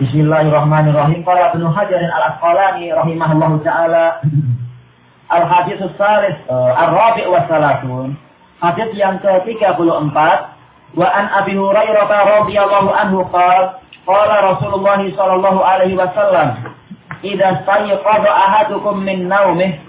Bismillahirrahmanirrahim. Qala Ibnu Hajar al-Asqalani rahimahullahu taala Al-Hadis Salis uh, Ar-Rabi' wa Salatun. Hadis yang ke-34 wa an Abi Hurairah radhiyallahu anhu qala qala Rasulullah sallallahu alaihi wasallam idza sayqadha ahadukum min naumih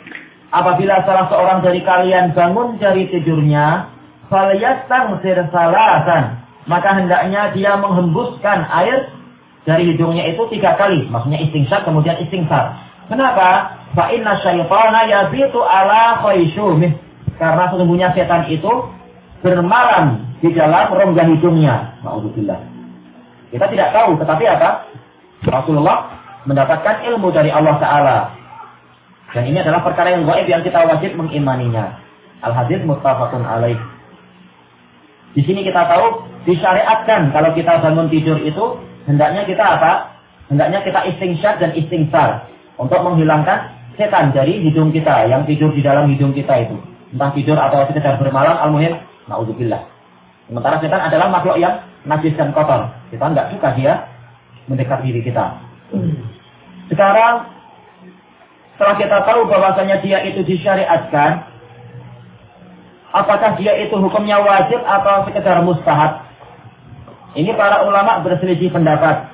apabila salah seorang dari kalian bangun dari tidurnya falyastaghfir salasan maka hendaknya dia menghembuskan air dari hidungnya itu tiga kali. Maksudnya istingsar kemudian istingsar. Kenapa? Fa inna syaitana yabitu ala khayshumih. Karena sesungguhnya setan itu bermalam di dalam rongga hidungnya. Ma'udzubillah. Kita tidak tahu, tetapi apa? Rasulullah mendapatkan ilmu dari Allah Ta'ala. Dan ini adalah perkara yang gaib yang kita wajib mengimaninya. Al-hadis muttafaqun alaih. Di sini kita tahu disyariatkan kalau kita bangun tidur itu hendaknya kita apa? Hendaknya kita istingsar dan istingsar untuk menghilangkan setan dari hidung kita yang tidur di dalam hidung kita itu. Entah tidur atau sekedar bermalam, al-muhim, na'udzubillah. Sementara setan adalah makhluk yang najis dan kotor. Kita nggak suka dia mendekat diri kita. Sekarang, setelah kita tahu bahwasanya dia itu disyariatkan, apakah dia itu hukumnya wajib atau sekedar mustahab? Ini para ulama berselisih pendapat.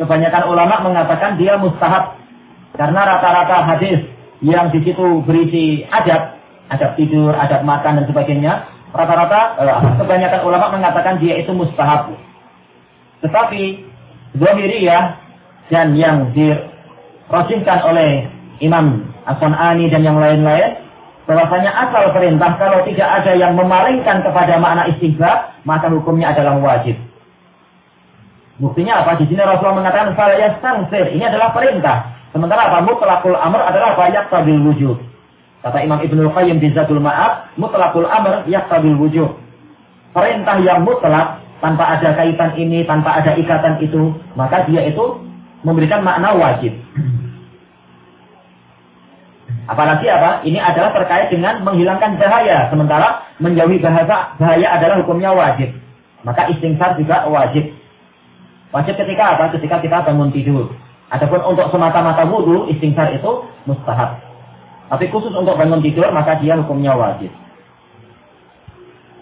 Kebanyakan ulama mengatakan dia mustahab karena rata-rata hadis yang di situ berisi adab, adab tidur, adab makan dan sebagainya, rata-rata eh, kebanyakan ulama mengatakan dia itu mustahab. Tetapi Zahiriyah dan yang dirosihkan oleh Imam As-San'ani dan yang lain-lain bahwasanya asal perintah kalau tidak ada yang memalingkan kepada makna istighfar maka hukumnya adalah wajib. Buktinya apa? Di sini Rasulullah mengatakan saya sangfir. Ini adalah perintah. Sementara apa? Mutlakul amr adalah apa? Yaktabil wujud. Kata Imam Ibnu Qayyim di Zadul Ma'ab, mutlakul amr yaktabil wujud. Perintah yang mutlak tanpa ada kaitan ini, tanpa ada ikatan itu, maka dia itu memberikan makna wajib. Apalagi apa? Ini adalah terkait dengan menghilangkan bahaya. Sementara menjauhi bahasa bahaya adalah hukumnya wajib. Maka istingsar juga wajib. Wajib ketika apa? Ketika kita bangun tidur. Adapun untuk semata-mata wudhu, istighfar itu mustahab. Tapi khusus untuk bangun tidur, maka dia hukumnya wajib.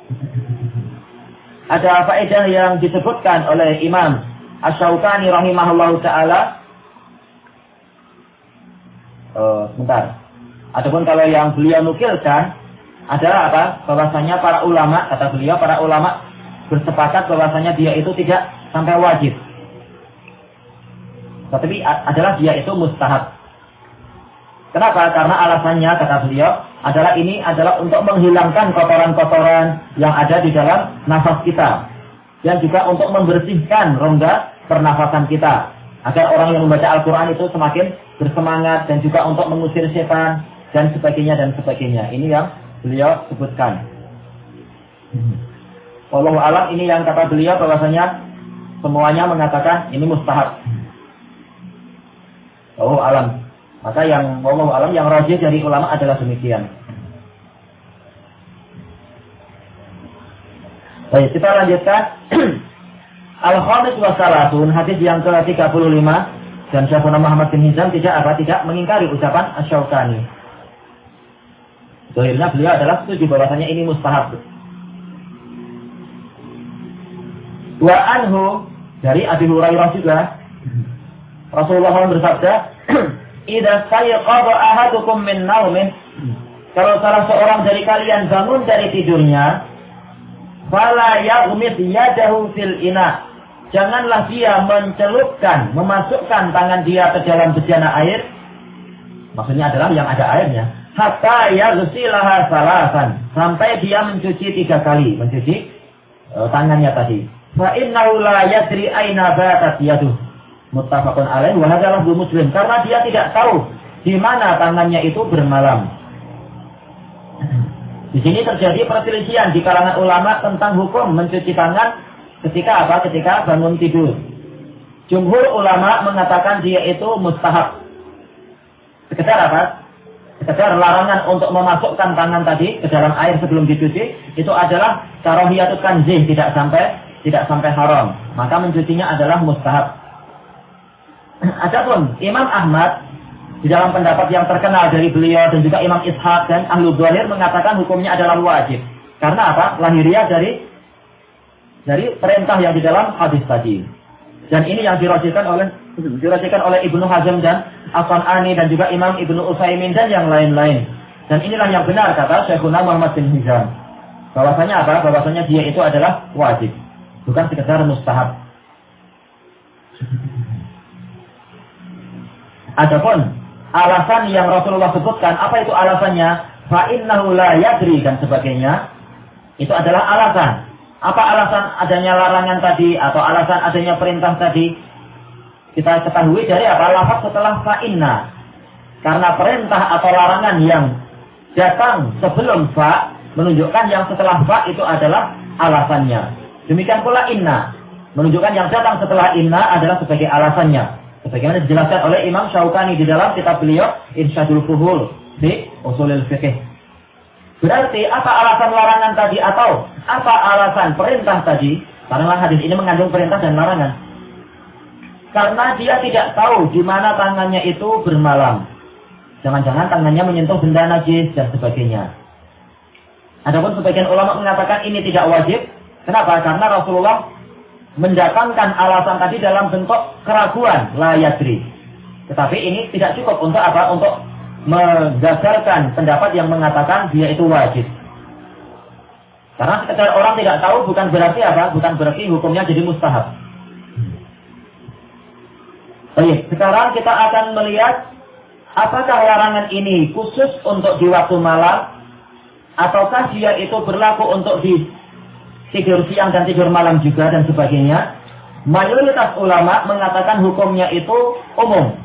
Ada faedah yang disebutkan oleh Imam Ash-Shawqani rahimahullah ta'ala. Uh, sebentar. Adapun kalau yang beliau nukilkan, adalah apa? Bahwasanya para ulama, kata beliau, para ulama bersepakat bahwasanya dia itu tidak sampai wajib. Tetapi adalah dia itu mustahab. Kenapa? Karena alasannya kata beliau adalah ini adalah untuk menghilangkan kotoran-kotoran yang ada di dalam nafas kita dan juga untuk membersihkan rongga pernafasan kita agar orang yang membaca Al-Quran itu semakin bersemangat dan juga untuk mengusir setan dan sebagainya dan sebagainya. Ini yang beliau sebutkan. Allah alam ini yang kata beliau bahwasanya semuanya mengatakan ini mustahab. Oh alam. Maka yang Allah alam yang rajin dari ulama adalah demikian. Baik, kita lanjutkan. Al-Khamis wa Salatun, hadis yang ke-35 dan Syekhuna Muhammad bin Hizam tidak apa tidak mengingkari ucapan Asy-Syaukani. Beliau adalah setuju bahwasanya ini mustahab. Wa anhu dari Abi Hurairah juga Rasulullah SAW bersabda, "Idza sayqadha ahadukum min naumin" Kalau salah seorang dari kalian bangun dari tidurnya, fala yaghmid yadahu fil ina. Janganlah dia mencelupkan, memasukkan tangan dia ke dalam bejana air. Maksudnya adalah yang ada airnya. Hatta yaghsilaha salasan. Sampai dia mencuci tiga kali. Mencuci uh, tangannya tadi. Fa la yadri aina batat. Muttafaqun wa Muslim karena dia tidak tahu di mana tangannya itu bermalam. Di sini terjadi perselisihan di kalangan ulama tentang hukum mencuci tangan ketika apa? Ketika bangun tidur. Jumhur ulama mengatakan dia itu mustahab. Sekedar apa? Sekedar larangan untuk memasukkan tangan tadi ke dalam air sebelum dicuci itu adalah karohiyatut kanzih tidak sampai tidak sampai haram. Maka mencucinya adalah mustahab. Adapun Imam Ahmad di dalam pendapat yang terkenal dari beliau dan juga Imam Ishaq dan Ahlu Dhahir mengatakan hukumnya adalah wajib. Karena apa? Lahiriah dari dari perintah yang di dalam hadis tadi. Dan ini yang dirajikan oleh oleh Ibnu Hazm dan Afan Ani dan juga Imam Ibnu Utsaimin dan yang lain-lain. Dan inilah yang benar kata Syekhuna Muhammad bin Hizam. Bahwasanya apa? Bahwasanya dia itu adalah wajib, bukan sekedar mustahab. Adapun alasan yang Rasulullah sebutkan, apa itu alasannya? Fa innahu la yadri dan sebagainya. Itu adalah alasan. Apa alasan adanya larangan tadi atau alasan adanya perintah tadi? Kita ketahui dari apa? Lafaz setelah fa'inna. Karena perintah atau larangan yang datang sebelum fa menunjukkan yang setelah fa itu adalah alasannya. Demikian pula inna menunjukkan yang datang setelah inna adalah sebagai alasannya. Sebagaimana dijelaskan oleh Imam Syaukani di dalam kitab beliau Irsyadul Fuhul di Usulil Fiqh. Berarti apa alasan larangan tadi atau apa alasan perintah tadi? Karena hadis ini mengandung perintah dan larangan. Karena dia tidak tahu di mana tangannya itu bermalam. Jangan-jangan tangannya menyentuh benda najis dan sebagainya. Adapun sebagian ulama mengatakan ini tidak wajib. Kenapa? Karena Rasulullah mendatangkan alasan tadi dalam bentuk keraguan la yadri. Tetapi ini tidak cukup untuk apa? Untuk menggagalkan pendapat yang mengatakan dia itu wajib. Karena sekedar orang tidak tahu bukan berarti apa? Bukan berarti hukumnya jadi mustahab. Baik, sekarang kita akan melihat apakah larangan ini khusus untuk di waktu malam ataukah dia itu berlaku untuk di tidur siang dan tidur malam juga dan sebagainya. Mayoritas ulama mengatakan hukumnya itu umum.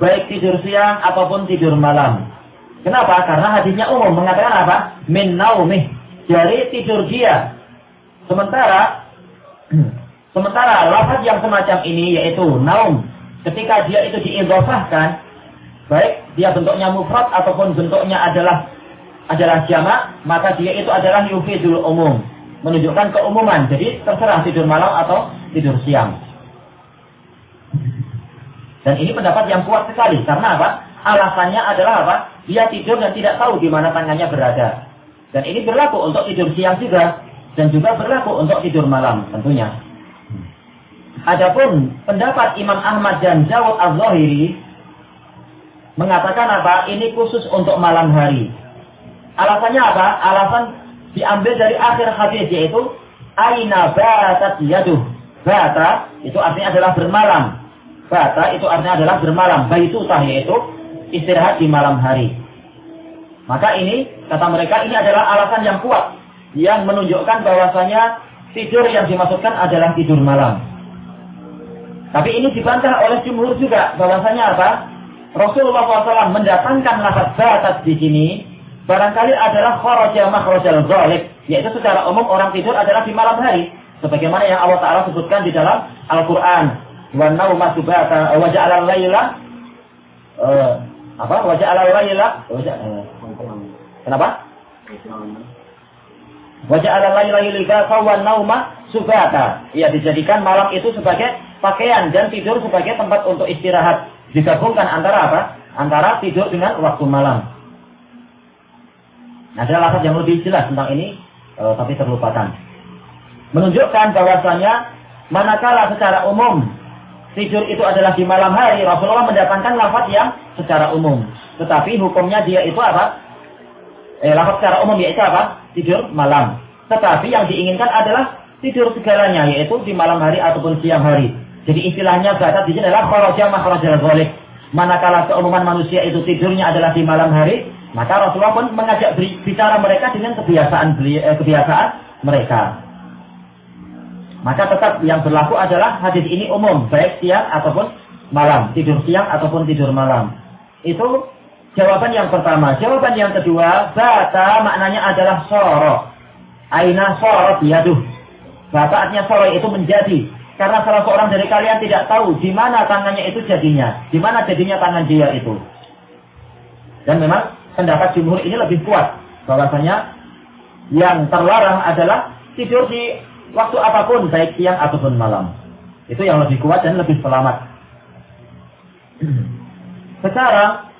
Baik tidur siang ataupun tidur malam. Kenapa? Karena hadisnya umum mengatakan apa? Min naumih. Dari tidur dia. Sementara sementara lafaz yang semacam ini yaitu naum ketika dia itu diidhofahkan baik dia bentuknya mufrad ataupun bentuknya adalah adalah jamak maka dia itu adalah yufidul umum menunjukkan keumuman. Jadi terserah tidur malam atau tidur siang. Dan ini pendapat yang kuat sekali. Karena apa? Alasannya adalah apa? Dia tidur dan tidak tahu di mana tangannya berada. Dan ini berlaku untuk tidur siang juga. Dan juga berlaku untuk tidur malam tentunya. Adapun pendapat Imam Ahmad dan Jawad Az-Zahiri mengatakan apa? Ini khusus untuk malam hari. Alasannya apa? Alasan diambil dari akhir hadis yaitu aina batat yaduh. Bata itu artinya adalah bermalam. Bata itu artinya adalah bermalam. Baitutah yaitu istirahat di malam hari. Maka ini kata mereka ini adalah alasan yang kuat yang menunjukkan bahwasanya tidur yang dimaksudkan adalah tidur malam. Tapi ini dibantah oleh jumhur juga bahwasanya apa? Rasulullah SAW mendatangkan lafaz batat di sini barangkali adalah kharaja makhrajal zalik, yaitu secara umum orang tidur adalah di malam hari. Sebagaimana yang Allah Ta'ala sebutkan di dalam Al-Quran. Wa nauma subata wa ja'ala layla uh, apa? Wa ja'ala layla uh, Kenapa? Wa ja'ala layla libasa wa nauma subata. Ya dijadikan malam itu sebagai pakaian dan tidur sebagai tempat untuk istirahat. Digabungkan antara apa? Antara tidur dengan waktu malam. Ada lafaz yang lebih jelas tentang ini, uh, tapi terlupakan. Menunjukkan bahwasanya manakala secara umum tidur itu adalah di malam hari, Rasulullah mendatangkan lafaz yang secara umum. Tetapi hukumnya dia itu apa? Eh, lafaz secara umum yaitu apa? Tidur malam. Tetapi yang diinginkan adalah tidur segalanya, yaitu di malam hari ataupun siang hari. Jadi istilahnya batas di sini adalah kharaja makhrajal ghalib. Manakala keumuman manusia itu tidurnya adalah di malam hari, maka Rasulullah pun mengajak bicara mereka dengan kebiasaan eh, kebiasaan mereka. Maka tetap yang berlaku adalah hadis ini umum, baik siang ataupun malam, tidur siang ataupun tidur malam. Itu jawaban yang pertama. Jawaban yang kedua, bata maknanya adalah soro. Aina soro biaduh. Bata artinya soro itu menjadi. Karena salah seorang dari kalian tidak tahu di mana tangannya itu jadinya. Di mana jadinya tangan dia itu. Dan memang pendapat jumhur ini lebih kuat bahwasanya yang terlarang adalah tidur di waktu apa pun baik siang ataupun malam. Itu yang lebih kuat dan lebih selamat. Sekarang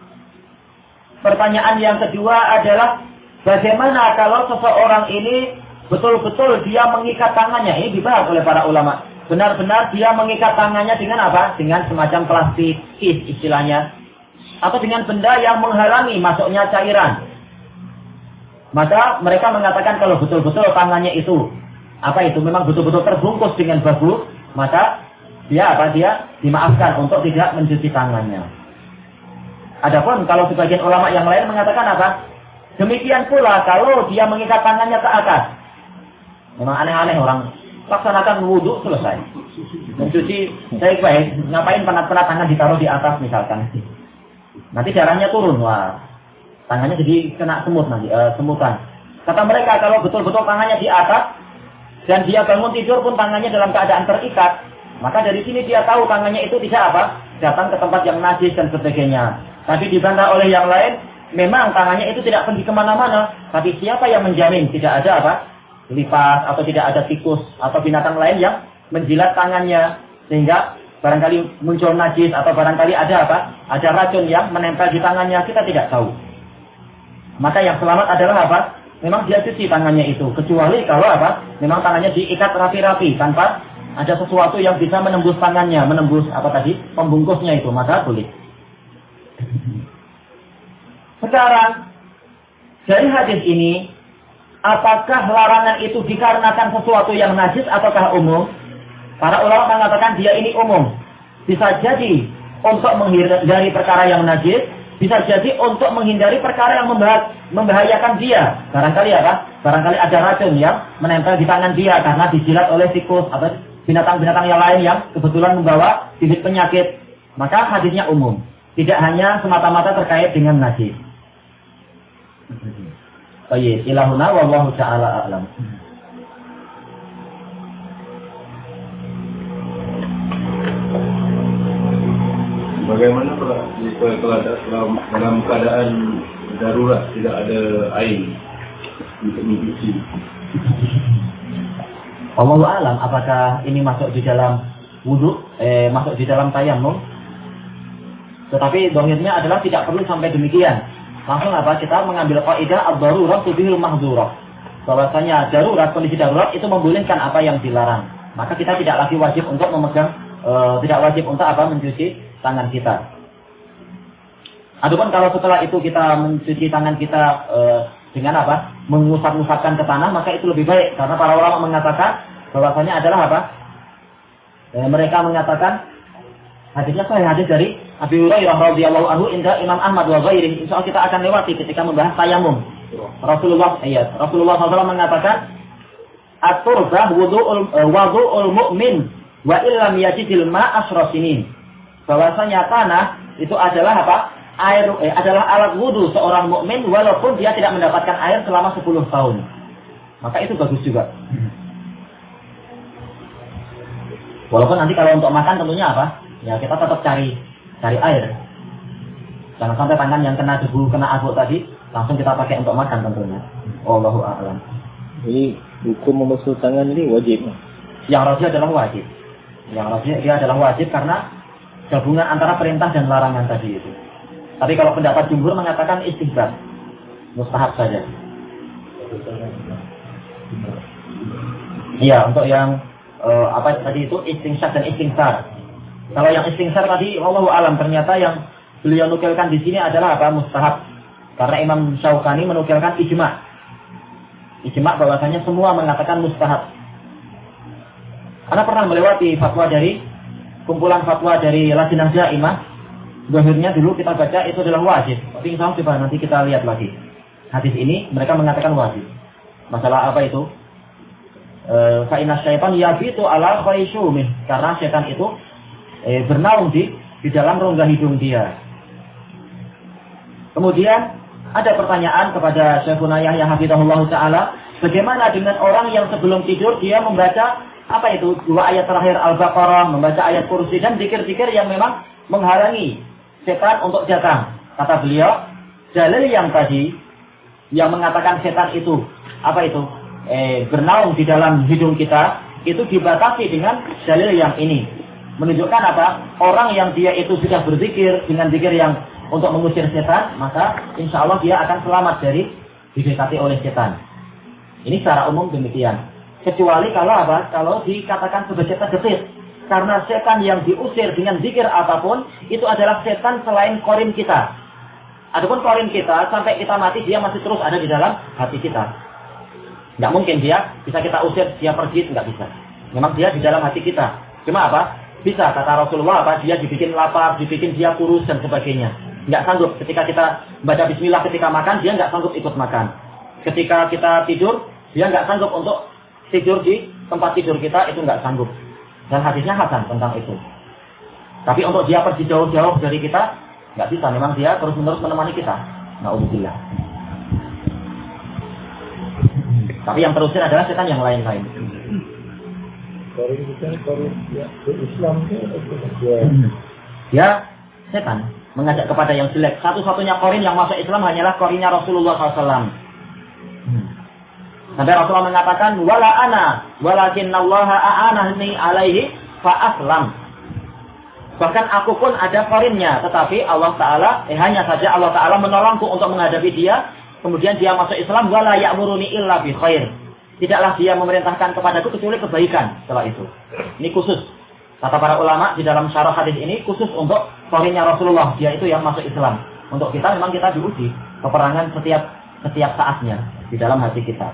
pertanyaan yang kedua adalah bagaimana kalau seseorang ini betul-betul dia mengikat tangannya ini dibahas oleh para ulama. Benar-benar dia mengikat tangannya dengan apa? Dengan semacam plastik istilahnya atau dengan benda yang menghalangi masuknya cairan. Maka mereka mengatakan kalau betul-betul tangannya itu apa itu memang betul-betul terbungkus dengan bagus, maka dia apa dia dimaafkan untuk tidak mencuci tangannya. Adapun kalau sebagian ulama yang lain mengatakan apa? Demikian pula kalau dia mengikat tangannya ke atas. Memang aneh-aneh orang laksanakan wudhu selesai. Mencuci baik-baik, ngapain penat-penat tangan ditaruh di atas misalkan. Nanti darahnya turun, wah tangannya jadi kena semut nanti, uh, semutan. Kata mereka kalau betul-betul tangannya di atas dan dia bangun tidur pun tangannya dalam keadaan terikat, maka dari sini dia tahu tangannya itu tidak apa, datang ke tempat yang najis dan sebagainya. Tapi dibantah oleh yang lain, memang tangannya itu tidak pergi ke mana-mana. Tapi siapa yang menjamin tidak ada apa? Lipas atau tidak ada tikus atau binatang lain yang menjilat tangannya sehingga barangkali muncul najis atau barangkali ada apa? Ada racun yang menempel di tangannya kita tidak tahu. Maka yang selamat adalah apa? Memang dia cuci tangannya itu. Kecuali kalau apa? Memang tangannya diikat rapi-rapi tanpa ada sesuatu yang bisa menembus tangannya, menembus apa tadi? Pembungkusnya itu, maka boleh. Sekarang dari hadis ini apakah larangan itu dikarenakan sesuatu yang najis ataukah umum? Para ulama mengatakan dia ini umum. Bisa jadi untuk menghindari perkara yang najis, bisa jadi untuk menghindari perkara yang membahayakan dia. Barangkali apa? Barangkali ada racun yang menempel di tangan dia karena dijilat oleh tikus atau binatang-binatang yang lain yang kebetulan membawa bibit penyakit. Maka hadisnya umum. Tidak hanya semata-mata terkait dengan najis. Baik, ilahuna wallahu ta'ala a'lam. Bagaimana jika dalam, dalam keadaan darurat tidak ada air untuk mencuci? Allah alam apakah ini masuk di dalam wudhu, eh, masuk di dalam tayamum? Tetapi dohirnya adalah tidak perlu sampai demikian. Langsung apa? Kita mengambil kaidah ad-darurat tubihul mahdzurah. Bahwasanya darurat, kondisi darurat itu membolehkan apa yang dilarang. Maka kita tidak lagi wajib untuk memegang, e, tidak wajib untuk apa mencuci tangan kita. Adapun kalau setelah itu kita mencuci tangan kita e, dengan apa? Mengusap-usapkan ke tanah, maka itu lebih baik. Karena para ulama mengatakan bahwasanya adalah apa? E, mereka mengatakan hadisnya saya hadis dari Abi Hurairah radhiyallahu anhu inda Imam Ahmad wa ghairi. Insya kita akan lewati ketika membahas tayamum. Rasulullah iya, Rasulullah SAW mengatakan at-turbah wudu'ul uh, wudu'ul mu'min wa illam yajidil ma asrasinin bahwasanya tanah itu adalah apa? Air eh, adalah alat wudhu seorang mukmin walaupun dia tidak mendapatkan air selama 10 tahun. Maka itu bagus juga. Walaupun nanti kalau untuk makan tentunya apa? Ya kita tetap cari cari air. Jangan sampai tangan yang kena debu, kena abu tadi langsung kita pakai untuk makan tentunya. Allahu a'lam. Jadi hukum membasuh tangan ini wajib. Yang rajih adalah wajib. Yang rajih dia adalah wajib karena gabungan antara perintah dan larangan tadi itu. Tapi kalau pendapat jumhur mengatakan istihbab, mustahab saja. Iya, untuk yang uh, apa tadi itu istingsar dan istingsar. Kalau yang istingsar tadi, Allah alam ternyata yang beliau nukilkan di sini adalah apa mustahab. Karena Imam Syaukani menukilkan ijma. Ijma bahwasanya semua mengatakan mustahab. Karena pernah melewati fatwa dari kumpulan fatwa dari Lajnah Daimah, Zahirnya dulu kita baca itu adalah wajib. Tapi insya Allah nanti kita lihat lagi. Hadis ini mereka mengatakan wajib. Masalah apa itu? E, Fa'inna syaitan yabitu ala khaisyumih. Karena setan itu e, bernaung di di dalam rongga hidung dia. Kemudian ada pertanyaan kepada Syekhuna Yahya Hafizahullah Ta'ala. Bagaimana dengan orang yang sebelum tidur dia membaca apa itu dua ayat terakhir Al-Baqarah, membaca ayat kursi dan zikir-zikir yang memang menghalangi setan untuk datang. Kata beliau, dalil yang tadi yang mengatakan setan itu apa itu eh, bernaung di dalam hidung kita itu dibatasi dengan dalil yang ini. menunjukkan apa? Orang yang dia itu sudah berzikir dengan zikir yang untuk mengusir setan, maka insya Allah dia akan selamat dari didekati oleh setan. Ini secara umum demikian. Kecuali kalau apa? Kalau dikatakan sebagai gesit. Karena setan yang diusir dengan zikir apa pun, itu adalah setan selain korin kita. Adapun korin kita, sampai kita mati, dia masih terus ada di dalam hati kita. Nggak mungkin dia bisa kita usir, dia pergi, nggak bisa. Memang dia di dalam hati kita. Cuma apa? Bisa, kata Rasulullah, apa? Dia dibikin lapar, dibikin dia kurus, dan sebagainya. Nggak sanggup. Ketika kita baca bismillah ketika makan, dia nggak sanggup ikut makan. Ketika kita tidur, dia nggak sanggup untuk tidur di tempat tidur kita, itu nggak sanggup. Dan hadisnya Hasan tentang itu. Tapi untuk dia pergi jauh-jauh dari kita, nggak bisa. Memang dia terus-menerus menemani kita. Na'udzubillah. Tapi yang terusir adalah setan yang lain-lain. Ya, setan mengajak kepada yang jelek. Satu-satunya korin yang masuk Islam hanyalah korinnya Rasulullah SAW. Sampai Rasulullah mengatakan, wala ana, walakin Allah a'anahni alaihi fa'aslam. Bahkan aku pun ada korinnya, tetapi Allah Ta'ala, eh hanya saja Allah Ta'ala menolongku untuk menghadapi dia, kemudian dia masuk Islam, wala ya'muruni illa bi khair. Tidaklah dia memerintahkan kepadaku kecuali kebaikan setelah itu. Ini khusus. Kata para ulama di dalam syarah hadis ini khusus untuk korinnya Rasulullah, dia itu yang masuk Islam. Untuk kita memang kita diuji peperangan setiap setiap saatnya di dalam hati kita.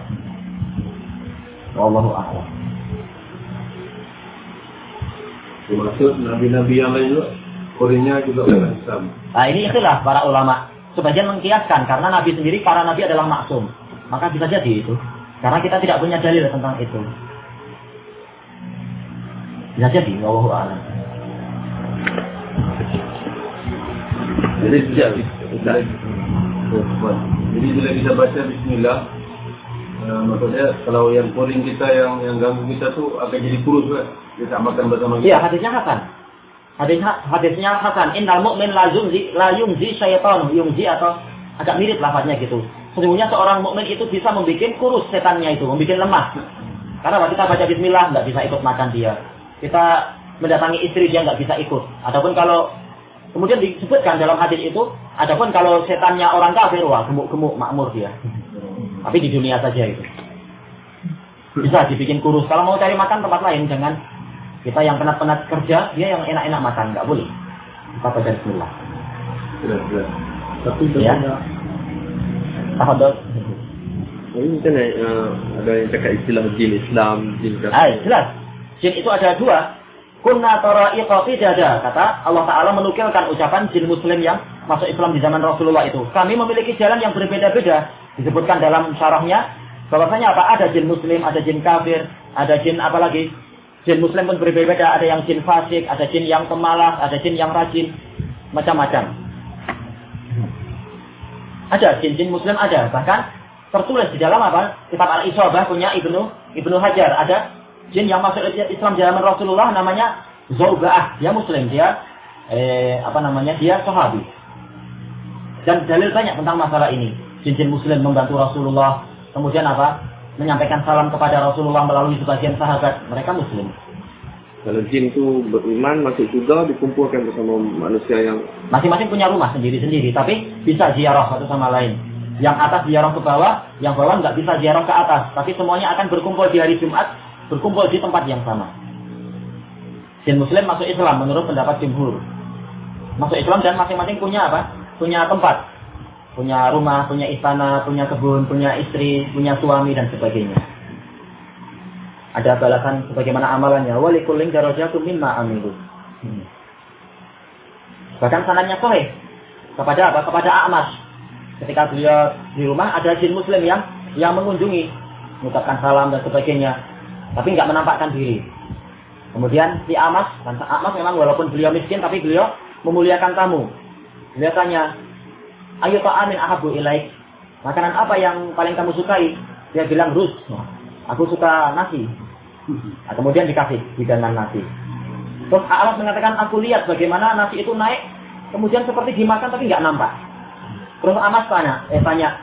Wallahu a'lam. Termasuk nabi-nabi yang lain juga, korinnya juga bukan Islam. Nah ini itulah para ulama. Sebagian mengkiaskan karena Nabi sendiri para Nabi adalah maksum. Maka bisa jadi itu. Karena kita tidak punya dalil tentang itu. Bisa jadi, wallahu a'lam. Jadi tidak, tidak. Jadi bila kita baca Bismillah, uh, maksudnya kalau yang korin kita yang yang ganggu kita tu akan jadi kurus kan? Dia tak makan bersama kita. Iya, hadisnya Hasan. Hadis hadisnya Hasan. Innal mu'min la yumzi la yumzi syaitan, yumzi atau agak mirip lafaznya gitu. Sesungguhnya seorang mukmin itu bisa membuat kurus setannya itu, membuat lemah. Karena kita baca bismillah nggak bisa ikut makan dia. Kita mendatangi istri dia nggak bisa ikut. Ataupun kalau kemudian disebutkan dalam hadis itu, adapun kalau setannya orang kafir, wah gemuk-gemuk makmur dia. Tapi di dunia saja itu. Bisa dibikin kurus. Kalau mau cari makan tempat lain, jangan kita yang penat-penat kerja, dia yang enak-enak makan, nggak boleh. Kita baca bismillah. Tapi Ya. Tafadhol. ini kan uh, ada yang cakap istilah jin Islam, jin kafir. Ah, jelas. Jin itu ada dua. Kunna tara'iqa fi dada. Kata Allah Ta'ala menukilkan ucapan jin muslim yang masuk Islam di zaman Rasulullah itu. Kami memiliki jalan yang berbeda-beda. Disebutkan dalam syarahnya. Bahwasanya apa? Ada jin muslim, ada jin kafir, ada jin apa lagi? Jin muslim pun berbeda-beda. Ada yang jin fasik, ada jin yang pemalas, ada jin yang rajin. Macam-macam. Ada jin-jin muslim ada. Bahkan tertulis di dalam apa? Kitab Al-Isobah punya Ibnu Ibnu Hajar. Ada jin yang masuk Islam zaman Rasulullah namanya Zaubaah. Dia muslim, dia eh, apa namanya? Dia sahabi. Dan dalil banyak tentang masalah ini. Jin-jin muslim membantu Rasulullah. Kemudian apa? Menyampaikan salam kepada Rasulullah melalui sebagian sahabat. Mereka muslim. Kalau jin itu beriman masuk surga dikumpulkan bersama manusia yang Masing-masing punya rumah sendiri-sendiri. Tapi bisa ziarah satu sama lain. Yang atas ziarah ke bawah, yang bawah nggak bisa ziarah ke atas. Tapi semuanya akan berkumpul di hari Jumat, berkumpul di tempat yang sama. Jin Muslim masuk Islam menurut pendapat jumhur. Masuk Islam dan masing-masing punya apa? Punya tempat. Punya rumah, punya istana, punya kebun, punya istri, punya suami dan sebagainya. Ada balasan sebagaimana amalannya. Walikuling darajatum mimma amilu. Hmm. Bahkan sanadnya sahih. Kepada apa? Kepada A'mas. Ketika beliau di rumah ada jin muslim yang yang mengunjungi, mengucapkan salam dan sebagainya, tapi nggak menampakkan diri. Kemudian si Amas, dan Amas memang walaupun beliau miskin, tapi beliau memuliakan tamu. Beliau tanya, ayo ta'amin ahabu ilaik. Makanan apa yang paling kamu sukai? Dia bilang rus. Aku suka nasi. Nah, kemudian dikasih hidangan nasi. Terus Amas mengatakan, aku lihat bagaimana nasi itu naik, kemudian seperti dimakan tapi nggak nampak. Terus Amas tanya, eh tanya,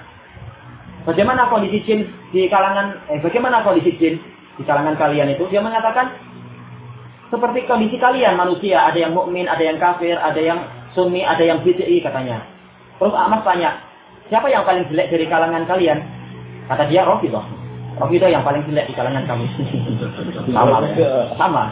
bagaimana kondisi jin di kalangan, eh bagaimana kondisi jin di kalangan kalian itu? Dia mengatakan, seperti kondisi kalian manusia, ada yang mukmin, ada yang kafir, ada yang sunni, ada yang bid'i katanya. Terus Ahmad tanya, siapa yang paling jelek dari kalangan kalian? Kata dia Rafidah. Rafidah yang paling jelek di kalangan kami. sama. Sama.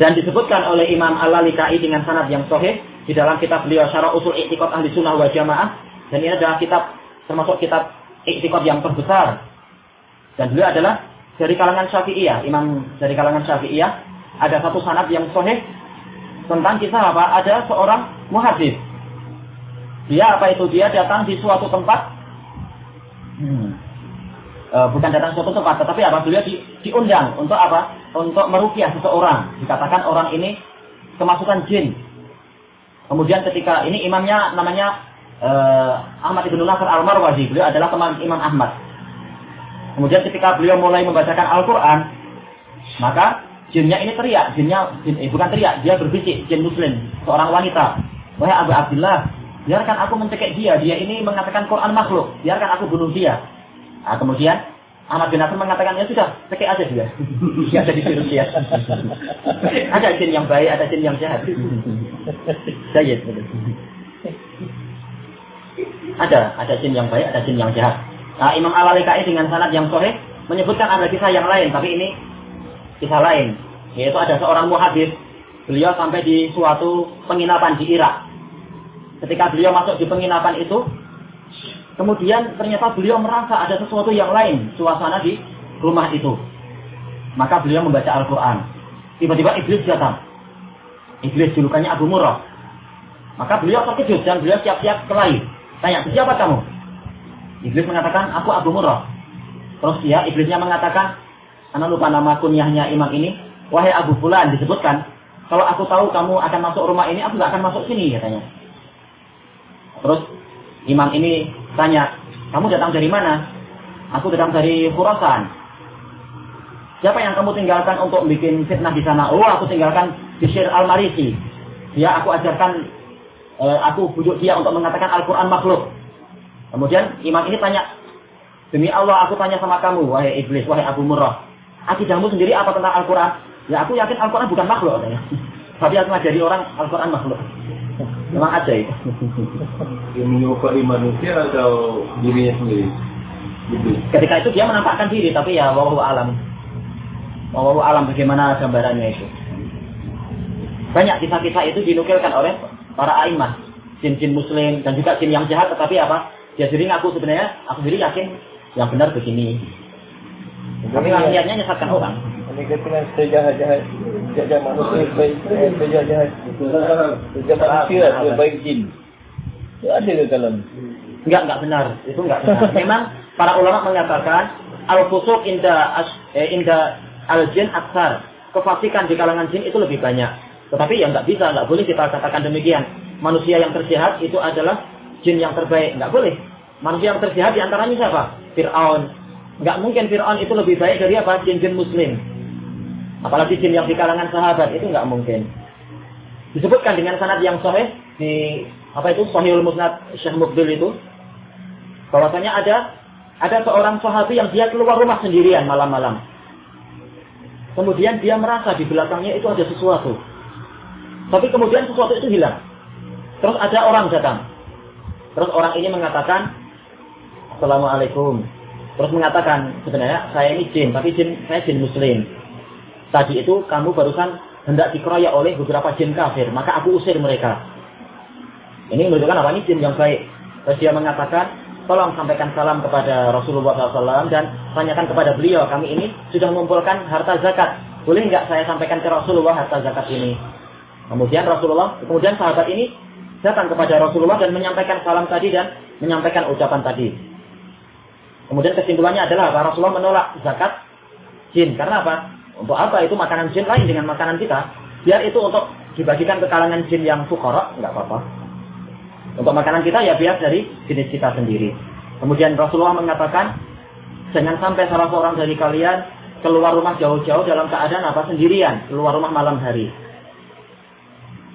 Dan disebutkan oleh Imam Al-Lalikai dengan sanad yang sahih di dalam kitab beliau Syarah Usul I'tiqad Ahli Sunnah wal Jamaah dan ini adalah kitab termasuk kitab I'tiqad yang terbesar. Dan beliau adalah dari kalangan Syafi'iyah, imam dari kalangan Syafi'iyah ada satu sanad yang sahih tentang kisah apa? Ada seorang muhadis. Dia apa itu? Dia datang di suatu tempat hmm, e, bukan datang suatu tempat, tetapi apa? Beliau di, diundang untuk apa? Untuk merupiah seseorang. Dikatakan orang ini kemasukan jin. Kemudian ketika ini imamnya namanya uh, Ahmad ibn Nasr al-Marwazi. Beliau adalah teman Imam Ahmad. Kemudian ketika beliau mulai membacakan Al-Quran, maka jinnya ini teriak. Jinnya, jin, eh, bukan teriak, dia berbisik, jin muslim, seorang wanita. Wahai Abu Abdullah, biarkan aku mencekik dia. Dia ini mengatakan Quran makhluk. Biarkan aku bunuh dia. Nah, kemudian Ahmad bin Nasr mengatakan, ya sudah, cekik aja dia. dia ada di virus dia. ada jin yang baik, ada jin yang jahat. Saya Ada, ada jin yang baik, ada jin yang jahat. Nah, Imam Al-Alikai dengan sanad yang sahih menyebutkan ada kisah yang lain, tapi ini kisah lain. Yaitu ada seorang muhadis, beliau sampai di suatu penginapan di Irak. Ketika beliau masuk di penginapan itu, kemudian ternyata beliau merasa ada sesuatu yang lain suasana di rumah itu. Maka beliau membaca Al-Quran. Tiba-tiba iblis datang. Iblis julukannya Abu Murrah. Maka beliau terkejut dan beliau siap-siap kelahi. Tanya, siapa kamu? Iblis mengatakan, aku Abu Murrah. Terus dia, iblisnya mengatakan, anak lupa nama kunyahnya imam ini. Wahai Abu Fulan, disebutkan, kalau aku tahu kamu akan masuk rumah ini, aku gak akan masuk sini, katanya. Terus imam ini tanya, kamu datang dari mana? Aku datang dari Khurasan. Siapa yang kamu tinggalkan untuk bikin fitnah di sana? Oh, aku tinggalkan Bishir Al-Marisi. Dia aku ajarkan, eh, aku bujuk dia untuk mengatakan Al-Quran makhluk. Kemudian imam ini tanya, demi Allah aku tanya sama kamu, wahai iblis, wahai Abu Murrah. Akidahmu sendiri apa tentang Al-Quran? Ya aku yakin Al-Quran bukan makhluk. Katanya. Tapi aku ngajari orang Al-Quran makhluk. Memang ada itu. Dia menyerupai manusia atau dirinya sendiri? Iblis. Ketika itu dia menampakkan diri, tapi ya wawahu alam. Wawahu alam bagaimana gambarannya itu. Banyak kisah-kisah itu dinukilkan oleh para aimah. Jin-jin muslim dan juga jin yang jahat tetapi apa? Dia sendiri ngaku sebenarnya, aku sendiri yakin yang benar begini. Tapi niatnya nyesatkan orang. Ini katakan sejahat-jahat Sejahat manusia baik Sejahat-jahat Sejahat manusia baik jin Itu ada ke dalam Enggak, enggak benar. Itu enggak benar. Memang para ulama mengatakan al-fusuq inda eh, inda al-jin aksar. Kefasikan di kalangan jin itu lebih banyak. Tetapi ya enggak bisa, enggak boleh kita katakan demikian. Manusia yang terjahat itu adalah jin yang terbaik. Enggak boleh. Manusia yang terjahat di antaranya siapa? Fir'aun. Enggak mungkin Fir'aun itu lebih baik dari apa? Jin-jin muslim. Apalagi jin yang di kalangan sahabat itu enggak mungkin. Disebutkan dengan sanad yang sahih di apa itu Sahihul Musnad Syekh Mukbil itu bahwasanya ada ada seorang sahabat yang dia keluar rumah sendirian malam-malam. Kemudian dia merasa di belakangnya itu ada sesuatu. Tapi kemudian sesuatu itu hilang. Terus ada orang datang. Terus orang ini mengatakan, Assalamualaikum. Terus mengatakan, sebenarnya saya ini jin, tapi jin saya jin muslim. Tadi itu kamu barusan hendak dikeroyok oleh beberapa jin kafir, maka aku usir mereka. Ini menunjukkan apa ini jin yang baik. Terus dia mengatakan, tolong sampaikan salam kepada Rasulullah SAW dan tanyakan kepada beliau, kami ini sudah mengumpulkan harta zakat. Boleh nggak saya sampaikan ke Rasulullah harta zakat ini? Kemudian Rasulullah, kemudian sahabat ini datang kepada Rasulullah dan menyampaikan salam tadi dan menyampaikan ucapan tadi. Kemudian kesimpulannya adalah apa? Rasulullah menolak zakat jin. Karena apa? Untuk apa itu makanan jin lain dengan makanan kita? Biar itu untuk dibagikan ke kalangan jin yang fukara, nggak apa-apa. Untuk makanan kita ya biar dari jenis kita sendiri. Kemudian Rasulullah mengatakan, jangan sampai salah seorang dari kalian keluar rumah jauh-jauh dalam keadaan apa sendirian, keluar rumah malam hari.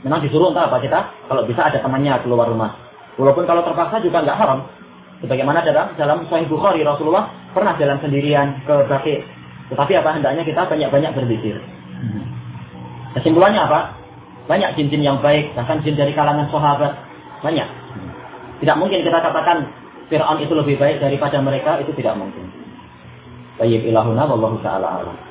Memang disuruh untuk apa kita? Kalau bisa ada temannya keluar rumah. Walaupun kalau terpaksa juga nggak haram. Sebagaimana dalam dalam Sahih Bukhari Rasulullah pernah jalan sendirian ke Baki Tetapi apa hendaknya kita banyak-banyak berzikir. Kesimpulannya apa? Banyak jin-jin yang baik, bahkan jin dari kalangan sahabat. Banyak. Tidak mungkin kita katakan Fir'aun itu lebih baik daripada mereka, itu tidak mungkin. Tayyib ilahuna wallahu ta'ala alam.